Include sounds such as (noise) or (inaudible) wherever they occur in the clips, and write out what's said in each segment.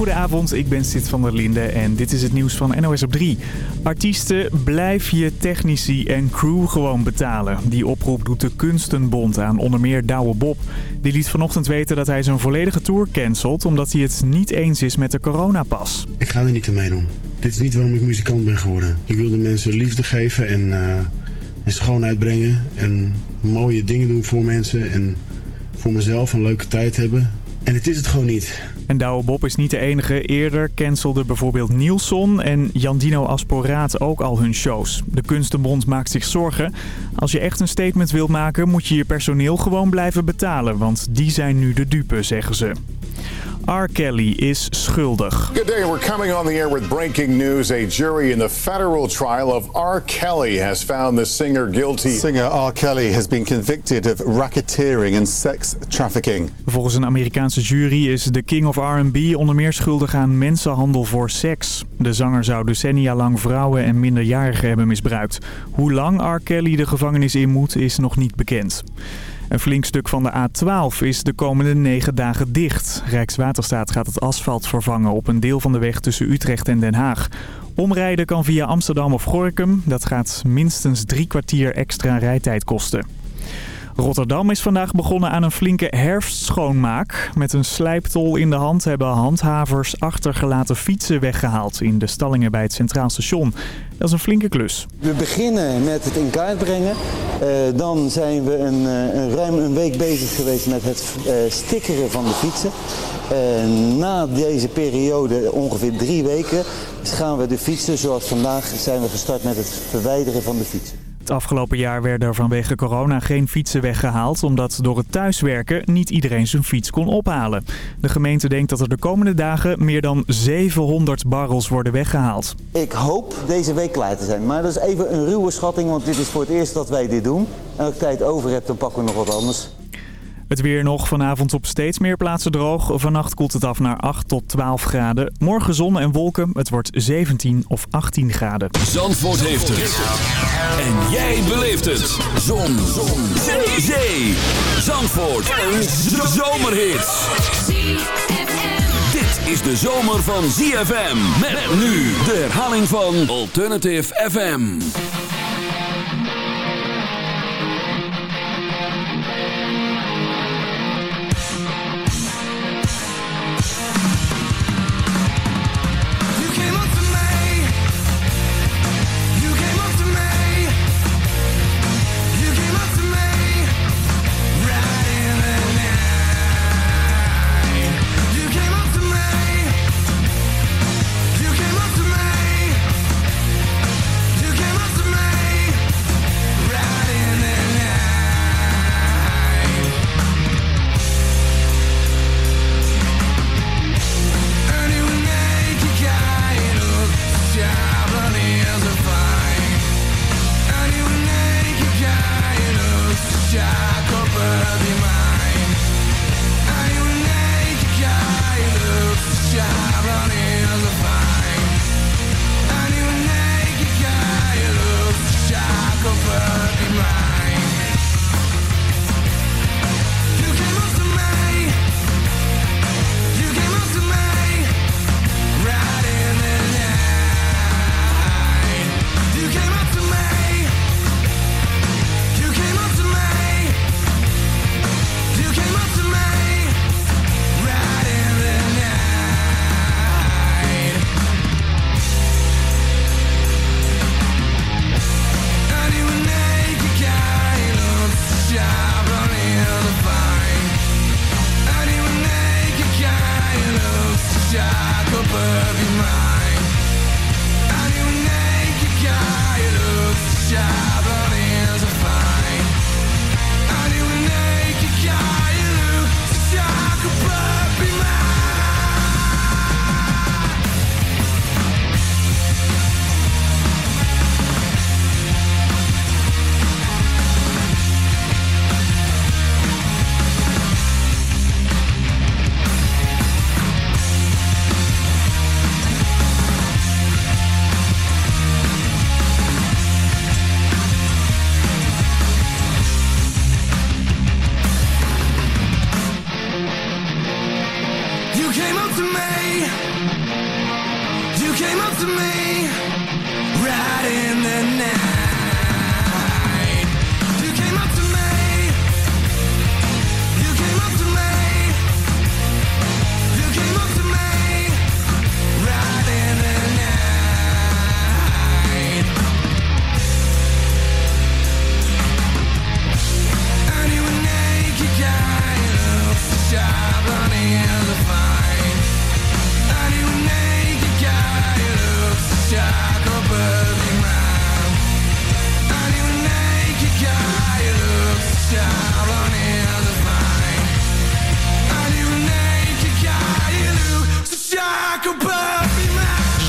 Goedenavond, ik ben Sid van der Linde en dit is het nieuws van NOS op 3. Artiesten, blijf je technici en crew gewoon betalen. Die oproep doet de Kunstenbond aan onder meer Douwe Bob. Die liet vanochtend weten dat hij zijn volledige tour cancelt... omdat hij het niet eens is met de coronapas. Ik ga er niet aan meedoen. Dit is niet waarom ik muzikant ben geworden. Ik wil de mensen liefde geven en, uh, en schoonheid brengen. En mooie dingen doen voor mensen en voor mezelf een leuke tijd hebben. En het is het gewoon niet. En Douwe Bob is niet de enige. Eerder cancelde bijvoorbeeld Nielson en Jandino Asporaat ook al hun shows. De Kunstenbond maakt zich zorgen. Als je echt een statement wilt maken moet je je personeel gewoon blijven betalen. Want die zijn nu de dupe, zeggen ze. R. Kelly is schuldig. Good day. We're coming on the air with breaking news. A jury in the federal trial of R. Kelly has found the singer guilty. Singer R. Kelly has been convicted of racketeering and sex trafficking. Volgens een Amerikaanse jury is de King of R&B onder meer schuldig aan mensenhandel voor seks. De zanger zou decennia lang vrouwen en minderjarigen hebben misbruikt. Hoe lang R. Kelly de gevangenis in moet is nog niet bekend. Een flink stuk van de A12 is de komende negen dagen dicht. Rijkswaterstaat gaat het asfalt vervangen op een deel van de weg tussen Utrecht en Den Haag. Omrijden kan via Amsterdam of Gorkum. Dat gaat minstens drie kwartier extra rijtijd kosten. Rotterdam is vandaag begonnen aan een flinke herfstschoonmaak. Met een slijptol in de hand hebben handhavers achtergelaten fietsen weggehaald in de stallingen bij het Centraal Station. Dat is een flinke klus. We beginnen met het in kaart brengen. Uh, dan zijn we een, een, ruim een week bezig geweest met het uh, van de fietsen. Na deze periode, ongeveer drie weken, gaan we de fietsen, zoals vandaag, zijn we gestart met het verwijderen van de fietsen. Het afgelopen jaar werden er vanwege corona geen fietsen weggehaald... omdat door het thuiswerken niet iedereen zijn fiets kon ophalen. De gemeente denkt dat er de komende dagen meer dan 700 barrels worden weggehaald. Ik hoop deze week klaar te zijn. Maar dat is even een ruwe schatting, want dit is voor het eerst dat wij dit doen. En als ik tijd over heb, dan pakken we nog wat anders. Het weer nog vanavond op steeds meer plaatsen droog. Vannacht koelt het af naar 8 tot 12 graden. Morgen zon en wolken. Het wordt 17 of 18 graden. Zandvoort heeft het. En jij beleeft het. Zon. zon. Zee. Zandvoort. Een zomerhit. Dit is de zomer van ZFM. Met nu de herhaling van Alternative FM.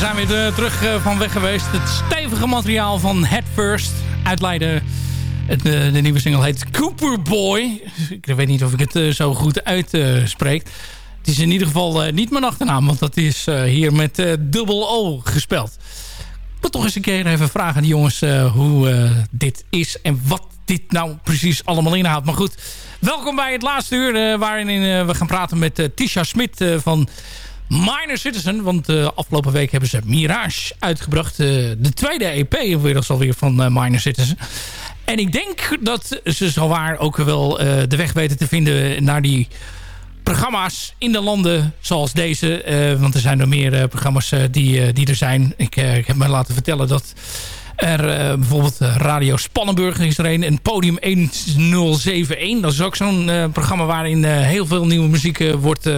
Terug eh, van weg geweest. Het stevige materiaal van Head First uit Leiden. Het, eh, de nieuwe single heet Cooper Boy. Ik weet niet of ik het eh, zo goed uitspreek. het is in ieder geval niet mijn achternaam, want dat is hier met dubbel O gespeld. Moet toch eens een keer even vragen aan die jongens hoe dit is en wat dit nou precies allemaal inhoudt. Maar goed, welkom bij het laatste uur waarin we gaan praten met Tisha Smit van Minor Citizen. Want uh, afgelopen week hebben ze Mirage uitgebracht. Uh, de tweede EP inmiddels alweer van uh, Minor Citizen. En ik denk dat ze zowaar ook wel de weg weten te vinden naar die programma's in de landen zoals deze. want er zijn nog meer programma's die, die er zijn. Ik, ik, heb me laten vertellen dat er bijvoorbeeld Radio Spannenburg is er een. En Podium 1071. Dat is ook zo'n programma waarin heel veel nieuwe muziek wordt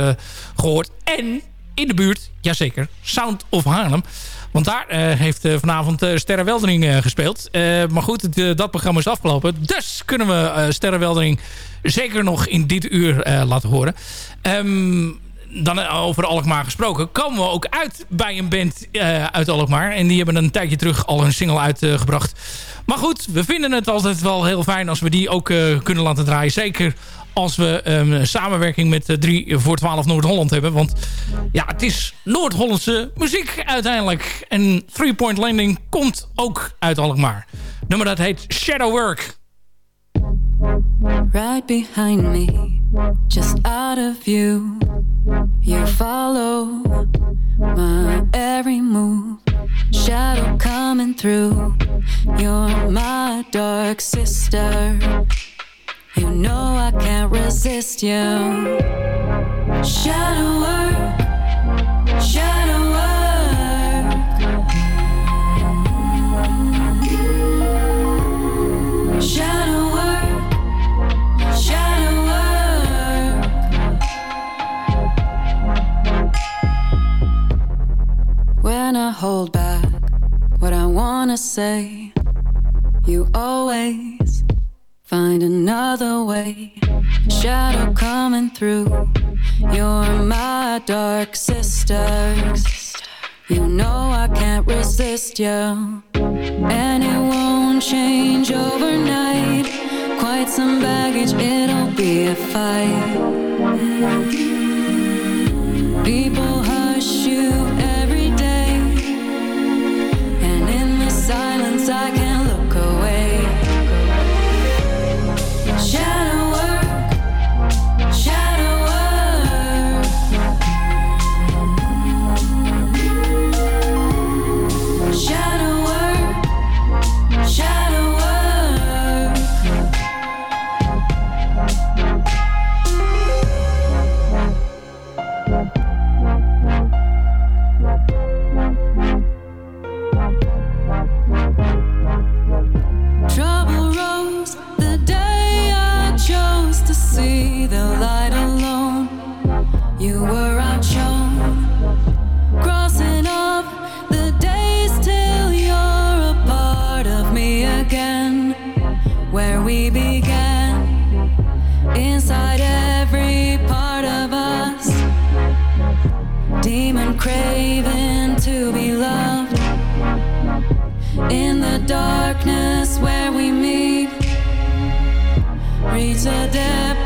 gehoord. En in de buurt, jazeker, Sound of Haarlem. Want daar uh, heeft uh, vanavond uh, Sterre Weldering gespeeld. maar goed, dat programma is afgelopen. Dus kunnen we Sterre Weldering zeker nog in dit uur laten horen. Um, dan over Alkmaar gesproken, komen we ook uit bij een band uit Alkmaar. En die hebben een tijdje terug al een single uitgebracht. maar goed, we vinden het altijd wel heel fijn als we die ook kunnen laten draaien. Zeker als we um, samenwerking met 3 eh, voor 12 Noord-Holland hebben. Want ja, het is Noord-Hollandse muziek uiteindelijk. En Three Point Landing komt ook uit Alkmaar. Nummer dat heet Shadow Work. Right behind me, just out of view. You follow my every move. Shadow coming through. You're my dark sister. Know I can't resist you. Shadow work, shadow work. Shadow work, shadow work. When I hold back what I wanna say, you always find another way. Shadow coming through. You're my dark sister. You know I can't resist you. And it won't change overnight. Quite some baggage, it'll be a fight. People we began inside every part of us. Demon craving to be loved in the darkness where we meet. Reach a depth.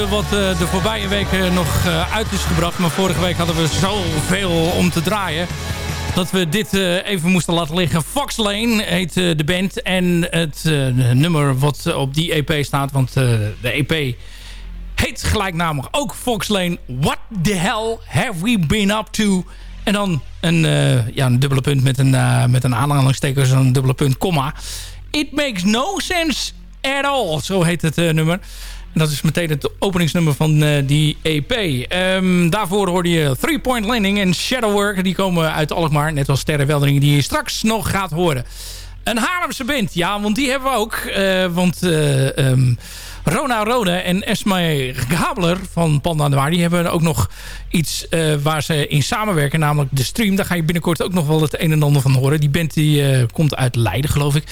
Wat eh, de voorbije weken nog eh, uit is gebracht. Maar vorige week hadden we zoveel om te draaien. Dat we dit even moesten laten liggen. Fox Lane heet de band. En het nummer wat op die EP staat. Want de EP heet gelijknamig ook Fox Lane. What the hell have we been up to? En dan een, ja, een dubbele punt met een, met een aanhalingstekens. Een dubbele punt, komma. It makes no sense at all. Zo heet het nummer. Dat is meteen het openingsnummer van uh, die EP. Ehm, daarvoor hoorde je Three Point Landing en Shadowwork. Die komen uit Alkmaar, net als Sterre Weldering die je straks nog gaat horen. Een Haarlemse band, ja, want die hebben we ook. Uh, want uh, um, Rona Rode en Esme Gabler van Panda de Waar... die hebben ook nog iets uh, waar ze in samenwerken. Namelijk de stream. Daar ga je binnenkort ook nog wel het een en ander van horen. Die band die, uh, komt uit Leiden, geloof ik.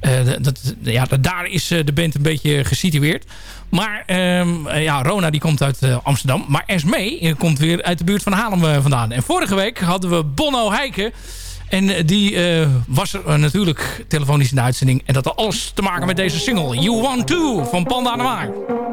Uh, dat, ja, daar is de band een beetje gesitueerd. Maar um, ja, Rona die komt uit Amsterdam. Maar Esme komt weer uit de buurt van Haarlem vandaan. En vorige week hadden we Bonno Heiken... En die uh, was er uh, natuurlijk telefonisch in de uitzending. En dat had alles te maken met deze single. You Want To van Panda Noir. It's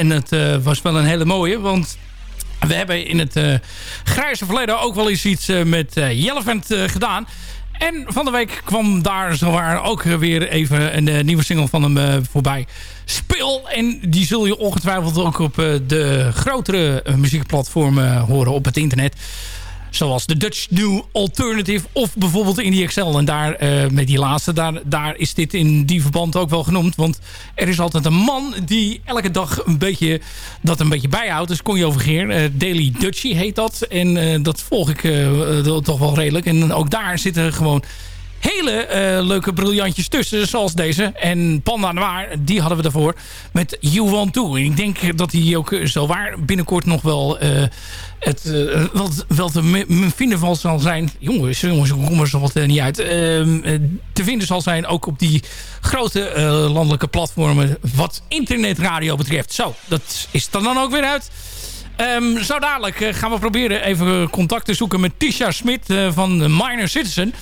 En het was wel een hele mooie. Want we hebben in het grijze verleden ook wel eens iets met Jellevent gedaan. En van de week kwam daar zowaar ook weer even een nieuwe single van hem voorbij. Speel. En die zul je ongetwijfeld ook op de grotere muziekplatformen horen op het internet. Zoals de Dutch New Alternative of bijvoorbeeld Indie Excel. En daar, uh, met die laatste, daar, daar is dit in die verband ook wel genoemd. Want er is altijd een man die elke dag een beetje, dat een beetje bijhoudt. Dus kon je overgeer. Uh, Daily Dutchie heet dat. En uh, dat volg ik toch wel redelijk. En ook daar zitten gewoon hele leuke briljantjes tussen. Zoals deze. En Panda Noir, die hadden we daarvoor. Met You Want To. En ik denk dat hij ook zo waar binnenkort nog wel... het uh, wel, wel te vinden zal zijn. Jongens, jongens, ik kom er zo wat niet uit. Ehm, te vinden zal zijn ook op die grote landelijke platformen. Wat internetradio betreft. Zo, dat is er dan ook weer uit. Um, zo dadelijk gaan we proberen even contact te zoeken met Tisha Smit van Minor Citizen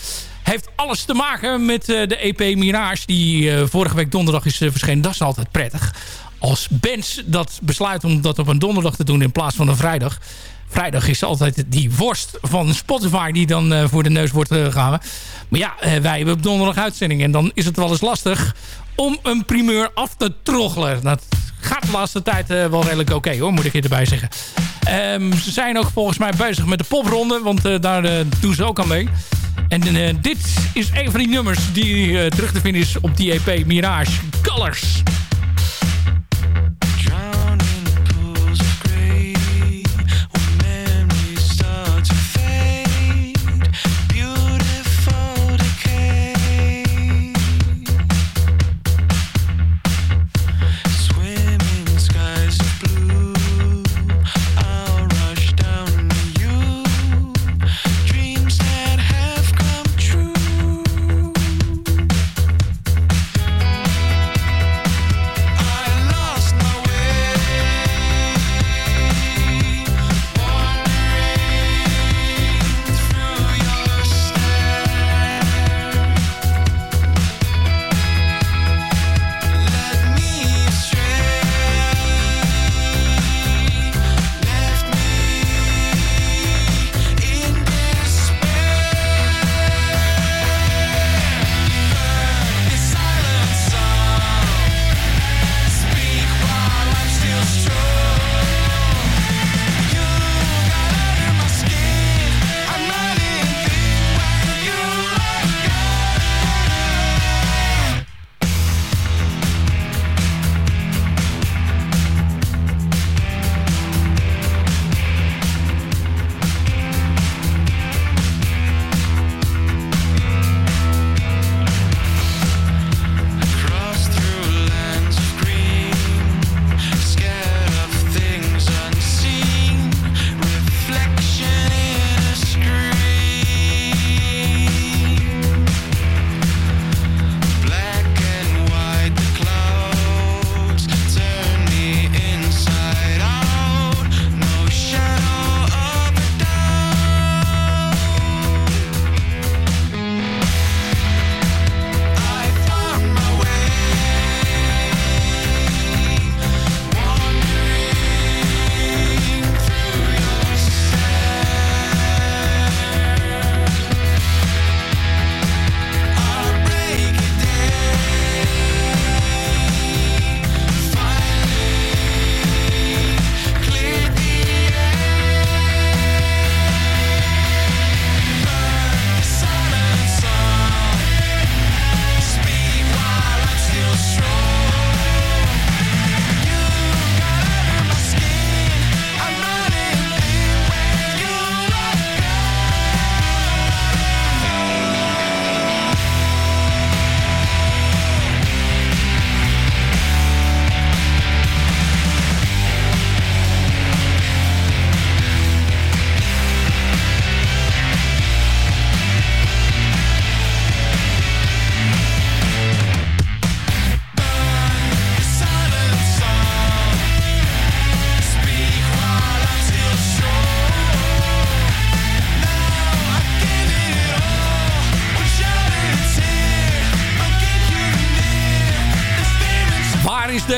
heeft alles te maken met de EP Mirage... die vorige week donderdag is verschenen. Dat is altijd prettig. Als bands dat besluit om dat op een donderdag te doen in plaats van een vrijdag. Vrijdag is altijd die worst van Spotify die dan voor de neus wordt gehouden. Maar ja, wij hebben op donderdag uitzending. En dan is het wel eens lastig om een primeur af te troggelen. Dat gaat de laatste tijd wel redelijk oké hoor, moet ik erbij zeggen. Um, ze zijn ook volgens mij bezig met de popronde, want daar doen ze ook aan mee. En uh, dit is een van die nummers die uh, terug te vinden is op die EP Mirage Colors.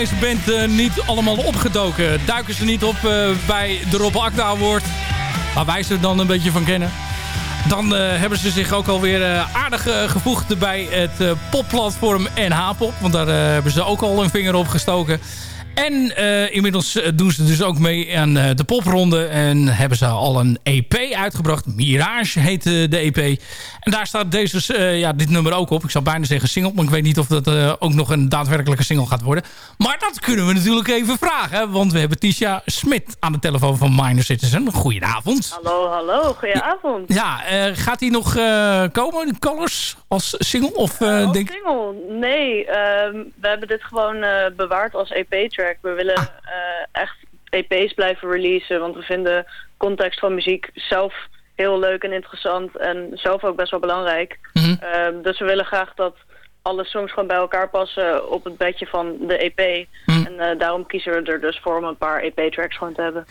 Deze band niet allemaal opgedoken? Duiken ze niet op bij de Rob Akda Award? Waar wij ze dan een beetje van kennen. Dan hebben ze zich ook alweer aardig gevoegd bij het popplatform NH-pop. Want daar hebben ze ook al een vinger op gestoken. En uh, inmiddels eh, doen ze dus ook mee aan uh, de popronde. En hebben ze al een EP uitgebracht. Mirage heet de EP. En daar staat deze, ja, dit nummer ook op. Ik zou bijna zeggen single. Maar ik weet niet of dat ook nog een daadwerkelijke single gaat worden. Maar dat kunnen we natuurlijk even vragen. Want we hebben Tisha Smit aan de telefoon van Minor Citizen. Goedenavond. Hallo, hallo. Goedenavond. Ja, gaat hij nog komen, Colors, als single? Of, als denk... single? Nee, ehm, we hebben dit gewoon bewaard als EP-track we willen ah. eh, echt EP's blijven releasen, want we vinden context van muziek zelf heel leuk en interessant en zelf ook best wel belangrijk. Mhm. Ehm, dus we willen graag dat alle songs gewoon bij elkaar passen op het bedje van de EP. Mhm. En uh, daarom kiezen we er dus voor om een paar EP-tracks gewoon te hebben.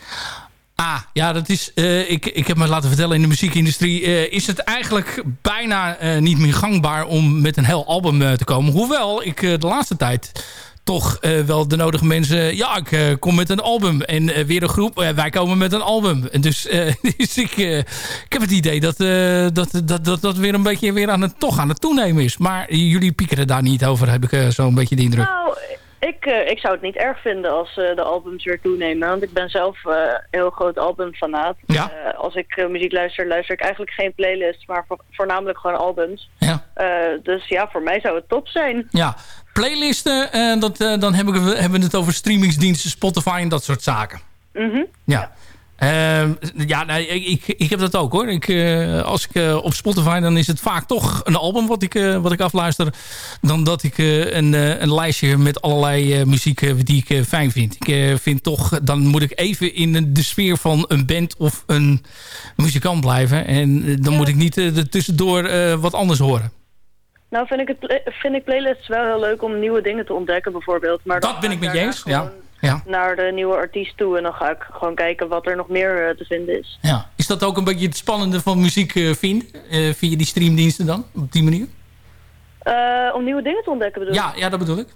Ah, ja, dat is. Uh, ik, ik heb me laten vertellen in de muziekindustrie. Uh, is het eigenlijk bijna uh, niet meer gangbaar om met een heel album te komen. Hoewel ik de laatste tijd toch uh, wel de nodige mensen... Ja, ik uh, kom met een album. En uh, weer een groep, wij komen met een album. En dus, (laughs) dus ik, ik heb het idee dat, dat, dat, dat dat weer een beetje weer aan het, toch aan het toenemen is. Maar jullie piekeren daar niet over, heb ik zo'n beetje de indruk. Nou, ik, ik zou het niet erg vinden als de albums weer toenemen. Want ik ben zelf heel groot albumfanaat. Ja? als ik muziek luister, luister ik eigenlijk geen playlist, maar voornamelijk gewoon albums. Ja. dus ja, voor mij zou het top zijn. Ja, playlisten, uh, dat, uh, dan hebben we, hebben we het over streamingsdiensten, Spotify en dat soort zaken. Mm Ja. Uh, ja, nee, ik, ik heb dat ook hoor. Ik, uh, als ik uh, op Spotify, dan is het vaak toch een album wat ik, wat ik afluister. Dan dat ik een, een lijstje met allerlei muziek die ik fijn vind. Ik vind toch, dan moet ik even in de sfeer van een band of een muzikant blijven. En dan ja. moet ik niet er tussendoor wat anders horen. Nou vind ik, het, vind ik playlists wel heel leuk om nieuwe dingen te ontdekken bijvoorbeeld. Maar dat ben ik met je eens, ja. ja. Naar de nieuwe artiest toe en dan ga ik gewoon kijken wat er nog meer uh, te vinden is. Ja. Is dat ook een beetje het spannende van muziek uh, vinden? Uh, via die streamdiensten dan, op die manier? om nieuwe dingen te ontdekken bedoel Ja, ja dat bedoel ik.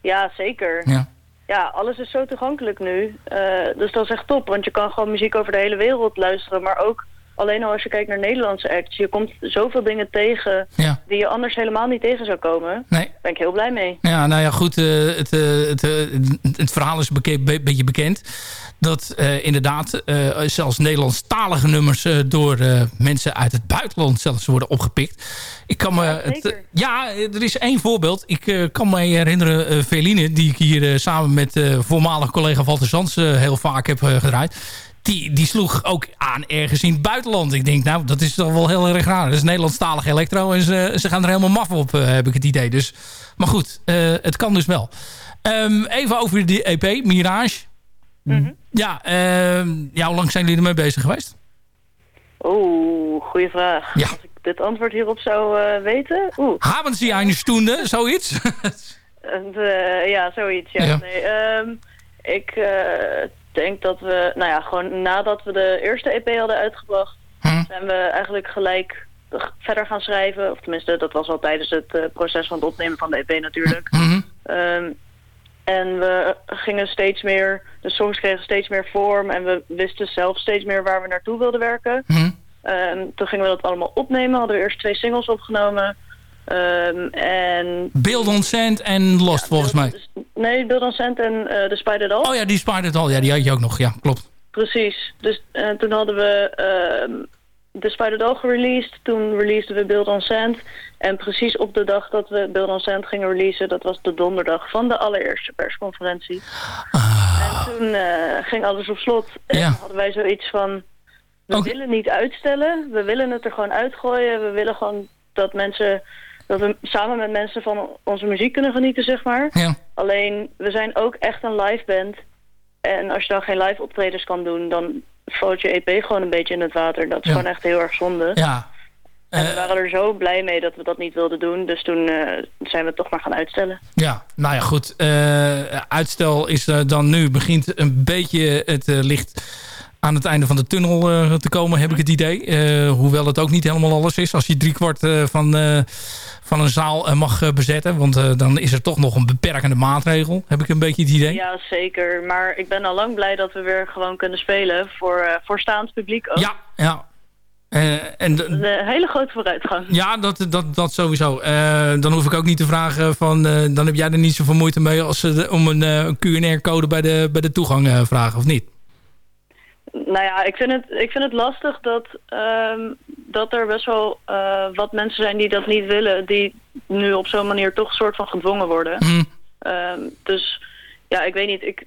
Ja, zeker. Ja. Ja, alles is zo toegankelijk nu. dus dat is echt top, want je kan gewoon muziek over de hele wereld luisteren, maar ook alleen al als je kijkt naar Nederlandse acts, je komt zoveel dingen tegen die je anders helemaal niet tegen zou komen. Nee. Daar ben ik heel blij mee. Ja, nou ja, goed, uh, het, uh, het, uh, het, verhaal is een be beetje bekend. Dat inderdaad zelfs Nederlandstalige nummers door mensen uit het buitenland zelfs worden opgepikt. Ik kan me ja, het, ja, er is één voorbeeld. Ik kan me herinneren, Veline, die ik hier samen met voormalig collega Walter Zands heel vaak heb gedraaid die, die sloeg ook aan ergens in het buitenland. Ik denk, nou, dat is toch wel heel erg raar. Dat is Nederlandstalig elektro en ze, ze gaan er helemaal maf op, uh, heb ik het idee. Dus, maar goed, uh, het kan dus wel. Um, even over die EP, Mirage. Mm -hmm. Ja, uh, ja, hoe lang zijn jullie ermee bezig geweest? Oeh, goede vraag. Ja. Als ik dit antwoord hierop zou uh, weten... Oeh. Haben Sie eine Stunde, zoiets? (laughs) ja, zoiets, ja. ja. Nee, um, ik denk dat we, nou ja, gewoon nadat we de eerste EP hadden uitgebracht, hm. zijn we eigenlijk gelijk verder gaan schrijven. Of tenminste, dat was al tijdens het uh, proces van het opnemen van de EP natuurlijk. Hm. Um, en we gingen steeds meer, de songs kregen steeds meer vorm en we wisten zelf steeds meer waar we naartoe wilden werken. Hm. Um, toen gingen we dat allemaal opnemen, hadden we eerst twee singles opgenomen. Um, en... Build on Sand en Lost, ja, volgens mij. Nee, Build on Sand en uh, The Spider Doll. Oh ja, die Spider Doll. Ja, die had je ook nog. Ja, klopt. Precies. Dus uh, toen hadden we uh, The Spider Doll gereleased. Toen releaseden we Build on Sand. En precies op de dag dat we Build on Sand gingen releasen... dat was de donderdag van de allereerste persconferentie. Ah. En toen uh, ging alles op slot. En ja. hadden wij zoiets van... We Okay. willen niet uitstellen. We willen het er gewoon uitgooien. We willen gewoon dat mensen dat we samen met mensen van onze muziek kunnen genieten, zeg maar. Ja. Alleen, we zijn ook echt een live band. En als je dan geen live optredens kan doen, dan valt je EP gewoon een beetje in het water. Dat is Ja. gewoon echt heel erg zonde. Ja. En we Eh, waren er zo blij mee dat we dat niet wilden doen. Dus toen eh, zijn we het toch maar gaan uitstellen. Ja, nou ja, goed. Eh, uitstel is dan nu begint een beetje het licht aan het einde van de tunnel te komen, heb ik het idee. hoewel het ook niet helemaal alles is. Als je driekwart van, van een zaal mag bezetten. Want dan is er toch nog een beperkende maatregel. Heb ik een beetje het idee? Ja, zeker. Maar ik ben al lang blij dat we weer gewoon kunnen spelen. Voor, voor staand publiek ook. Ja, ja. Uh, en een hele grote vooruitgang. Ja, dat, dat, dat sowieso. Uh, dan hoef ik ook niet te vragen van... Uh, dan heb jij er niet zoveel moeite mee als ze om een QR-code bij de, bij de toegang vragen, of niet? Nou ja, ik vind het, ik vind het lastig dat, ehm, dat er best wel wat mensen zijn die dat niet willen. Die nu op zo'n manier toch een soort van gedwongen worden. Mm. dus ja, ik weet niet. Ik,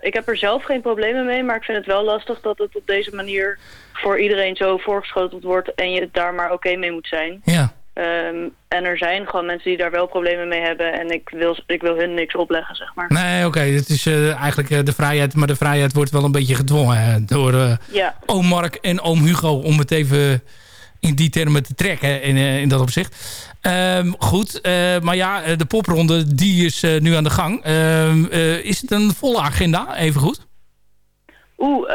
ik heb er zelf geen problemen mee, maar ik vind het wel lastig dat het op deze manier voor iedereen zo voorgeschoteld wordt en je daar maar oké mee moet zijn. Ja. Um, en er zijn gewoon mensen die daar wel problemen mee hebben en ik wil, ik wil hun niks opleggen, zeg maar. Nee, oké, het is uh, eigenlijk uh, de vrijheid, maar de vrijheid wordt wel een beetje gedwongen uh, door ja. oom Mark en oom Hugo, om het even in die termen te trekken in, in dat opzicht. Um, goed, maar ja, de popronde die is nu aan de gang. Ehm, is het een volle agenda, even goed? Oeh,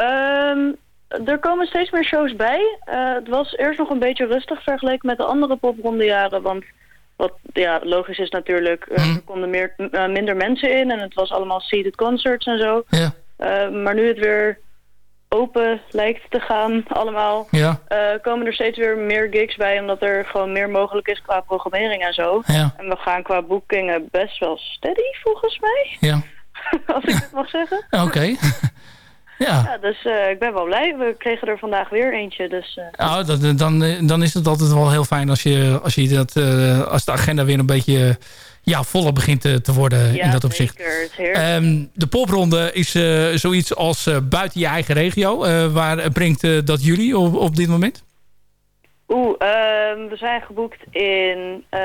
er komen steeds meer shows bij. Uh, het was eerst nog een beetje rustig vergeleken met de andere poprondejaren. Want wat ja, logisch is natuurlijk, uh, er konden meer, uh, minder mensen in. En het was allemaal seated concerts en zo. Ja. maar nu het weer open lijkt te gaan allemaal... Ja. komen er steeds weer meer gigs bij. Omdat er gewoon meer mogelijk is qua programmering en zo. Ja. En we gaan qua boekingen best wel steady volgens mij. Ja. (laughs) Als ik het mag zeggen. Oké. (laughs) Ja. ja dus uh, ik ben wel blij. We kregen er vandaag weer eentje. Dus, uh, nou, dat, dan, dan is het altijd wel heel fijn als, je, als, je dat, uh, als de agenda weer een beetje ja, voller begint te, te worden ja, in dat opzicht. Zeker, um, de popronde is zoiets als buiten je eigen regio. waar brengt dat jullie op, op dit moment? Oeh, uh, we zijn geboekt in uh,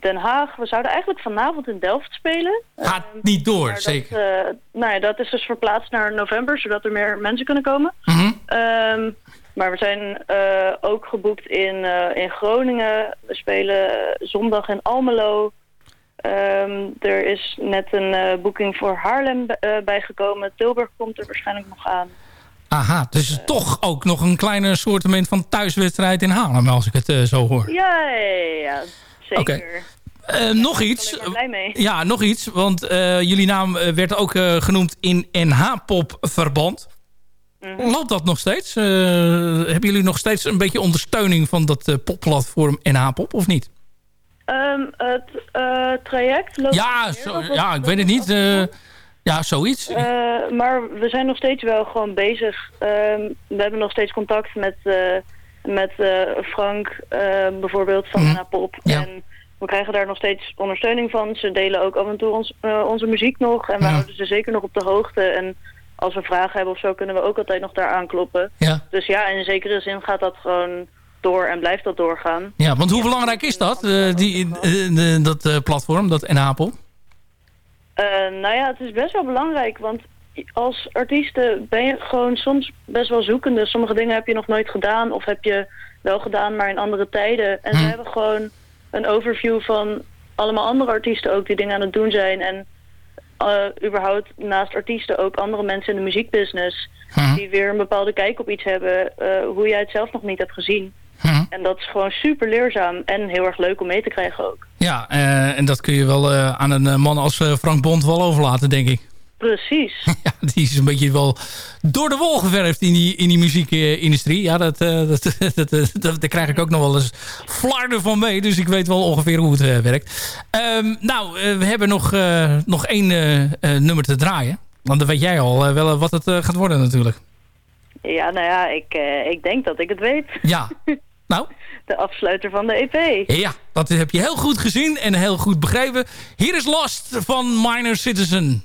Den Haag. We zouden eigenlijk vanavond in Delft spelen. Gaat uh, niet door, zeker? Dat, nou ja, dat is dus verplaatst naar november, zodat er meer mensen kunnen komen. Mm -hmm. um, maar we zijn uh, ook geboekt in, in Groningen. We spelen zondag in Almelo. Um, er is net een boeking voor Haarlem bijgekomen. Tilburg komt er waarschijnlijk nog aan. Aha, dus uh, toch ook nog een kleine soortement van thuiswedstrijd in Haarlem, als ik het uh, zo hoor. Ja, ja, ja zeker. Okay. Uh, nog iets. Ja, nog iets. Want jullie naam werd ook genoemd in NH-pop-verband. Mm -hmm. Loopt dat nog steeds? hebben jullie nog steeds een beetje ondersteuning van dat popplatform NH-pop of niet? Um, het traject loopt... Ja, zo, ja ik weet het niet. Ja, zoiets. Uh, maar we zijn nog steeds wel gewoon bezig. Uh, we hebben nog steeds contact met, uh, met uh, Frank bijvoorbeeld van mm. Pop. Ja. En we krijgen daar nog steeds ondersteuning van. Ze delen ook af en toe ons, onze muziek nog. En we Ja. houden ze zeker nog op de hoogte. En als we vragen hebben of zo kunnen we ook altijd nog daar aankloppen. Ja. Dus ja, in zekere zin gaat dat gewoon door en blijft dat doorgaan. Ja, want hoe belangrijk is dat, eh, die, eh, eh, dat eh, platform, dat NH-pop? Uh, nou ja, het is best wel belangrijk, want als artiesten ben je gewoon soms best wel zoekende. Sommige dingen heb je nog nooit gedaan of heb je wel gedaan, maar in andere tijden. En Hm. ze hebben gewoon een overview van allemaal andere artiesten ook die dingen aan het doen zijn. En uh, überhaupt naast artiesten ook andere mensen in de muziekbusiness Hm. die weer een bepaalde kijk op iets hebben, uh, hoe jij het zelf nog niet hebt gezien. En dat is gewoon super leerzaam en heel erg leuk om mee te krijgen ook. Ja, eh, en dat kun je wel eh, aan een eh, man als Frank Bond wel overlaten, denk ik. (laughs) Precies. ja, die is een beetje wel door de wol geverfd in die, in die muziekindustrie. Ja, (laughs) dat, dat, dat, dat, daar krijg ik ook nog wel eens flarden van mee. Dus ik weet wel ongeveer hoe het werkt. Ehm, nou, we hebben nog, nog één nummer te draaien. Want dan weet jij al wel wat het gaat worden natuurlijk. Ja, nou ja, ik, ik denk dat ik het weet. Ja, (laughs) nou, De afsluiter van de EP. ja, dat heb je heel goed gezien en heel goed begrepen. Hier is Lost van Minor Citizen.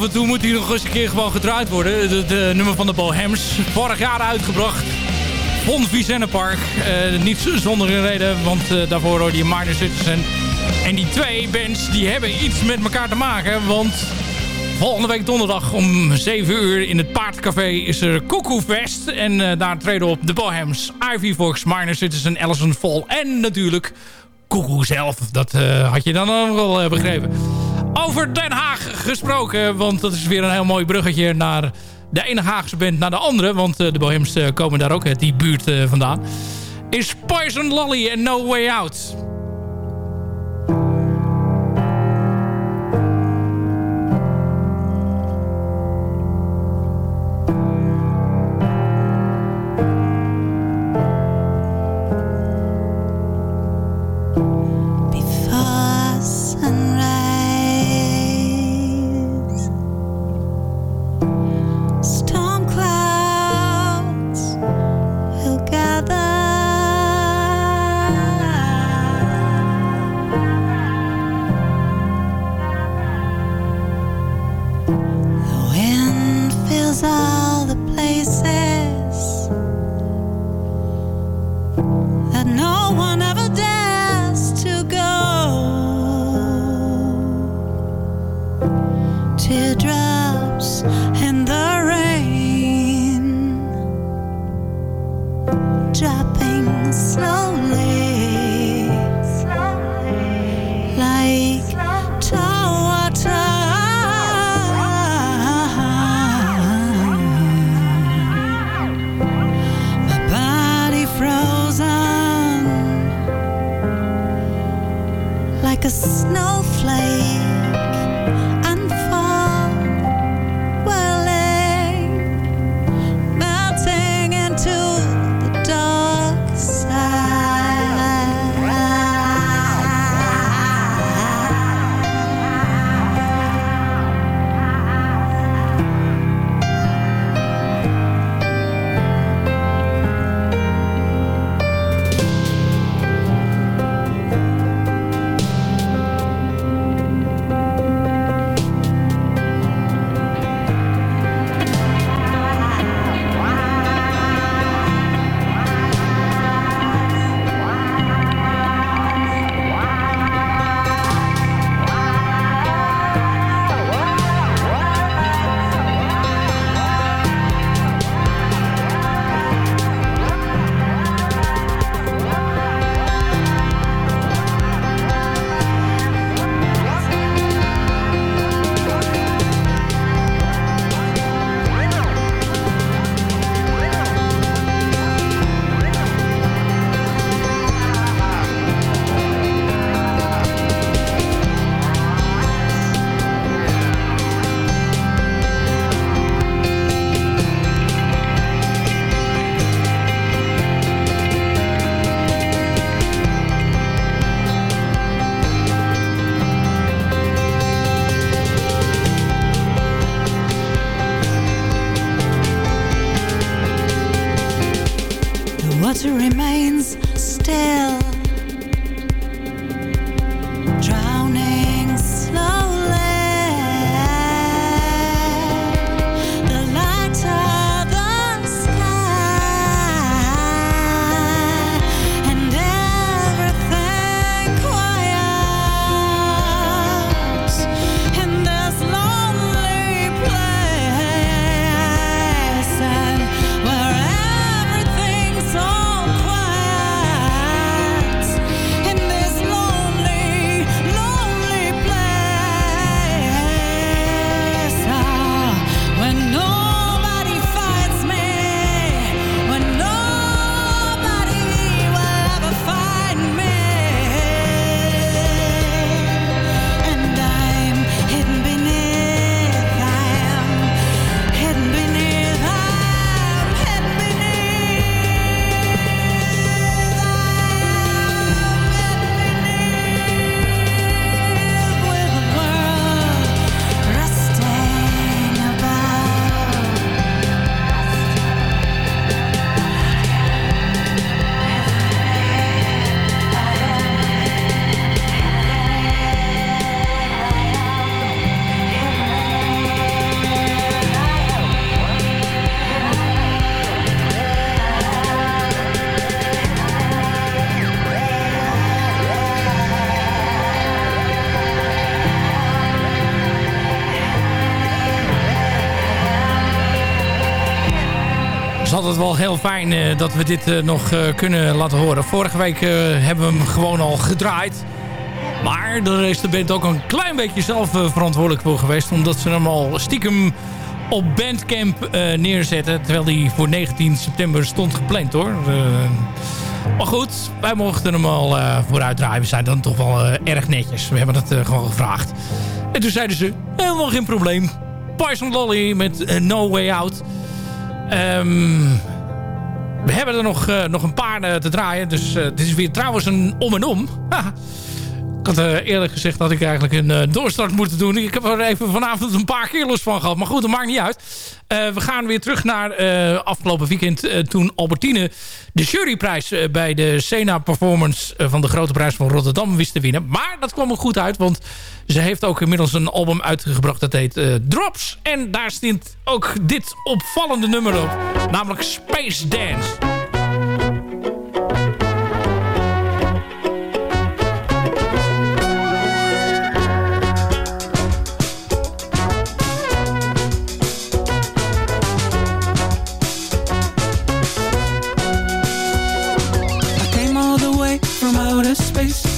Af en toe moet hij nog eens een keer gewoon gedraaid worden. De, nummer van de Bohems. Vorig jaar uitgebracht. Von Vicennepark. Uh, niet zonder reden, want uh, daarvoor hoorde je Minor Citizen. En die twee bands die hebben iets met elkaar te maken. Want volgende week donderdag om 7 uur in het Paardcafé is er Fest. En uh, daar treden op de Bohems, Ivy Fox, Minor Citizen, Allison Fall en natuurlijk Koekoe zelf. Dat had je dan ook wel begrepen. Over Den Haag gesproken, want dat is weer een heel mooi bruggetje naar de ene Haagse band naar de andere. Want uh, de Bohems uh, komen daar ook die buurt uh, vandaan. Is Poison Lolly en No Way Out. like remains still. Altijd wel heel fijn uh, dat we dit uh, nog uh, kunnen laten horen. Vorige week hebben we hem gewoon al gedraaid. Maar daar is de band ook een klein beetje zelf verantwoordelijk voor geweest. Omdat ze hem al stiekem op Bandcamp neerzetten. Terwijl die voor 19 september stond gepland hoor. maar goed, wij mochten hem al vooruit draaien. We zijn dan toch wel erg netjes. We hebben het gewoon gevraagd. En toen zeiden ze, helemaal geen probleem. Poison Lolly met No Way Out. Um, we hebben er nog, uh, nog een paar uh, te draaien. Dus uh, dit is weer trouwens een om en om. (laughs) ik had eerlijk gezegd dat ik eigenlijk een doorstart moeten doen. Ik heb er even vanavond een paar keer los van gehad. Maar goed, dat maakt niet uit. we gaan weer terug naar afgelopen weekend. toen Albertine de juryprijs bij de Sena Performance... van de Grote Prijs van Rotterdam wist te winnen. Maar dat kwam er goed uit, want ze heeft ook inmiddels een album uitgebracht dat heet Drops. En daar stint ook dit opvallende nummer op. Namelijk Space Dance.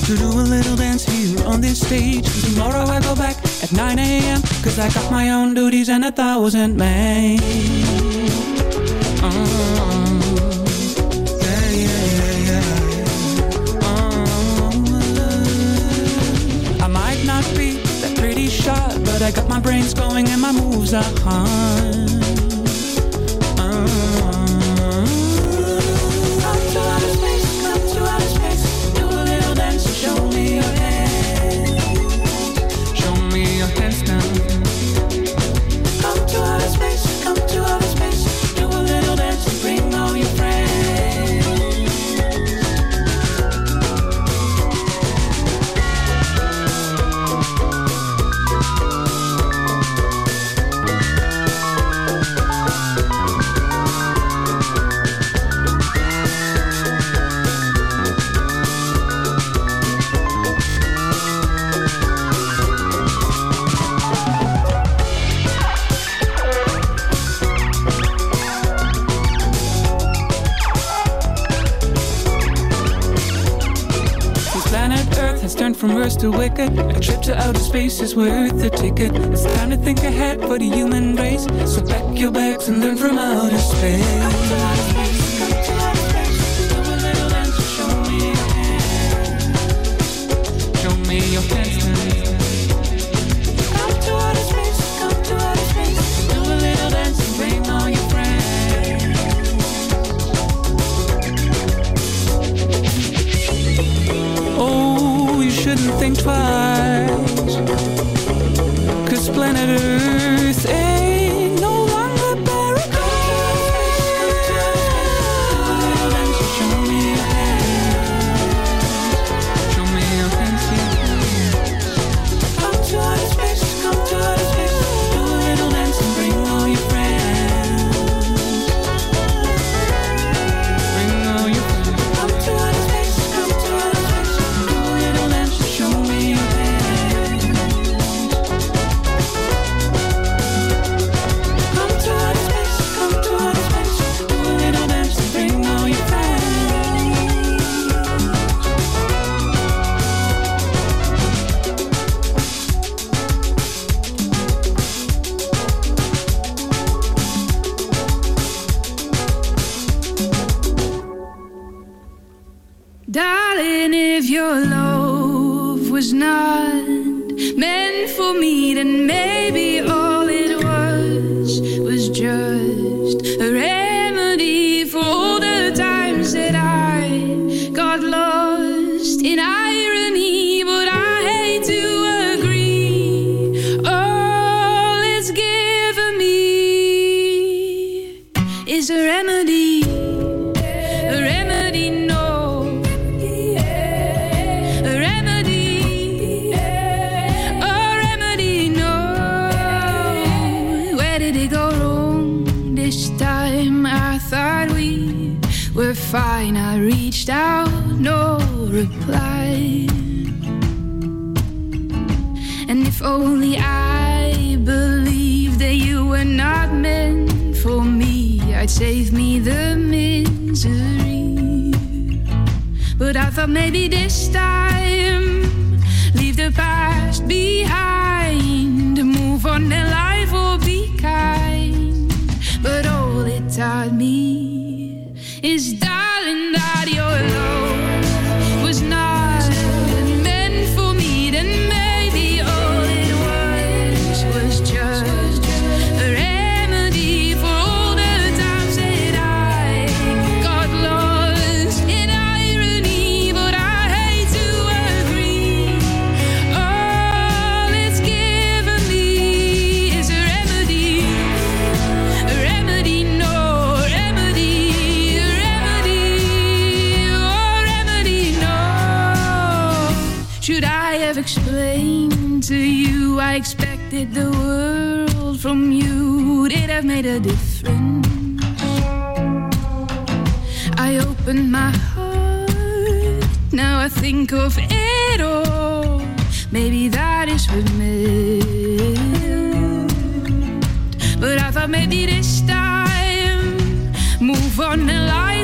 To do a little dance here on this stage. Tomorrow I go back at 9 a.m. Cause I got my own duties and a thousand men. Uh, uh, I might not be that pretty shot, but I got my brains going and my moves are hard. A trip to outer space is worth the ticket. It's time to think ahead for the human race. So pack your bags and learn from outer space. To you I expected the world from you? It have made a difference? I opened my heart, now I think of it all. Maybe that is what meant. But I thought maybe this time, move on and life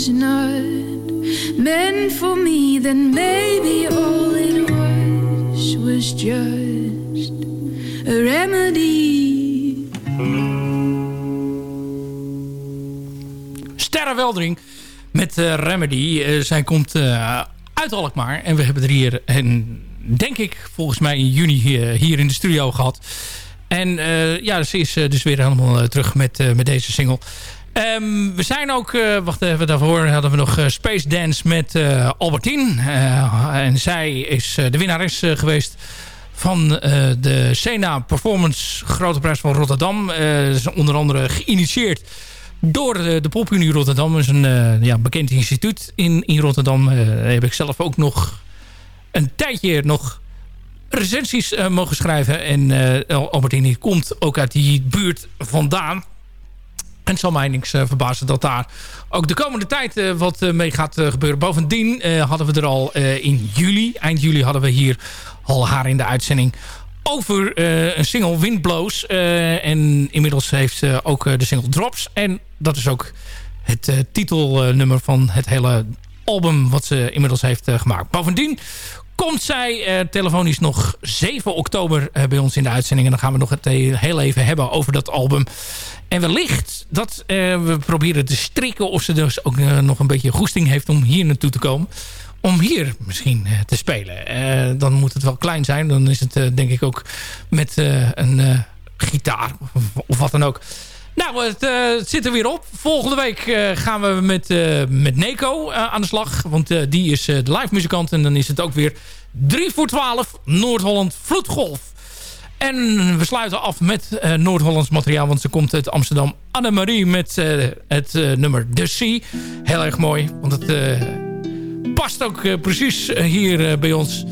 was not for me, then maybe all it was was just a remedy. Sterre met eh, Remedy. Eh, zij komt eh, uit Alkmaar. En we hebben er hier, en denk ik, volgens mij in juni hier, in de studio gehad. En ja, ze is dus weer helemaal terug met, met deze single. Ehm, we zijn ook, eh, wacht even, daarvoor hadden we nog eh, Space Dance met eh, Albertine. En zij is de winnares geweest van de Sena Performance Grote Prijs van Rotterdam. Is onder andere geïnitieerd door de, de Popunie Rotterdam. Dat is een ja, bekend instituut in, in Rotterdam. Heb ik zelf ook nog een tijdje nog recensies mogen schrijven. En Albertini komt ook uit die buurt vandaan. En het zal mij niks eh, verbazen dat daar ook de komende tijd eh, wat eh, mee gaat gebeuren. Bovendien hadden we er al in juli, eind juli hadden we hier al haar in de uitzending over een single Windblows. Eh, en inmiddels heeft ze ook de single Drops. En dat is ook het titelnummer van het hele album wat ze inmiddels heeft gemaakt. Bovendien komt zij eh, telefonisch nog 7 oktober eh, bij ons in de uitzending. En dan gaan we nog het eh, heel even hebben over dat album. En wellicht dat we proberen te strikken of ze dus ook nog een beetje goesting heeft om hier naartoe te komen. Om hier misschien te spelen. Dan moet het wel klein zijn. Dan is het denk ik ook met een gitaar of wat dan ook. Nou, het, eh, het zit er weer op. Volgende week eh, gaan we met, eh, met Neko aan de slag. Want die is de live muzikant. En dan is het ook weer 3 voor 12 Noord-Holland Vloedgolf. En we sluiten af met Noord-Hollands materiaal. Want ze komt uit Amsterdam. Annemarie met het nummer The Sea. Heel erg mooi. Want het past ook precies hier bij ons.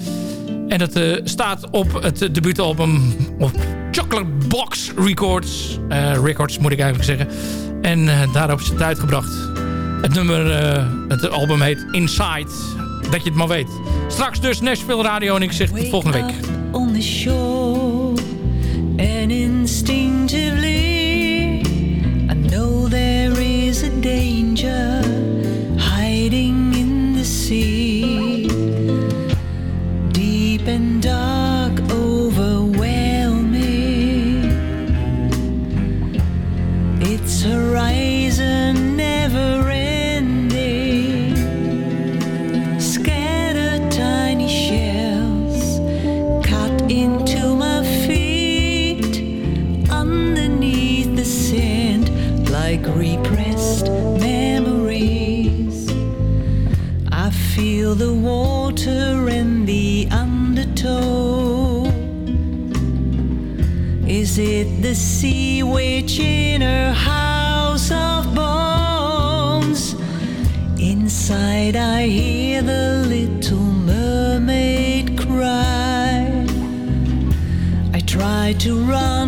En dat eh, staat op het debuutalbum op Chocolate Box Records. Eh, records moet ik eigenlijk zeggen. En eh, daarop is het uitgebracht. Het nummer, het album heet Inside. Dat je het maar weet. Straks dus Nashville Radio en ik zeg tot volgende week. on the shore and instinctively I know there is a danger the water in the undertow? Is it the sea witch in her house of bones? Inside I hear the little mermaid cry. I try to run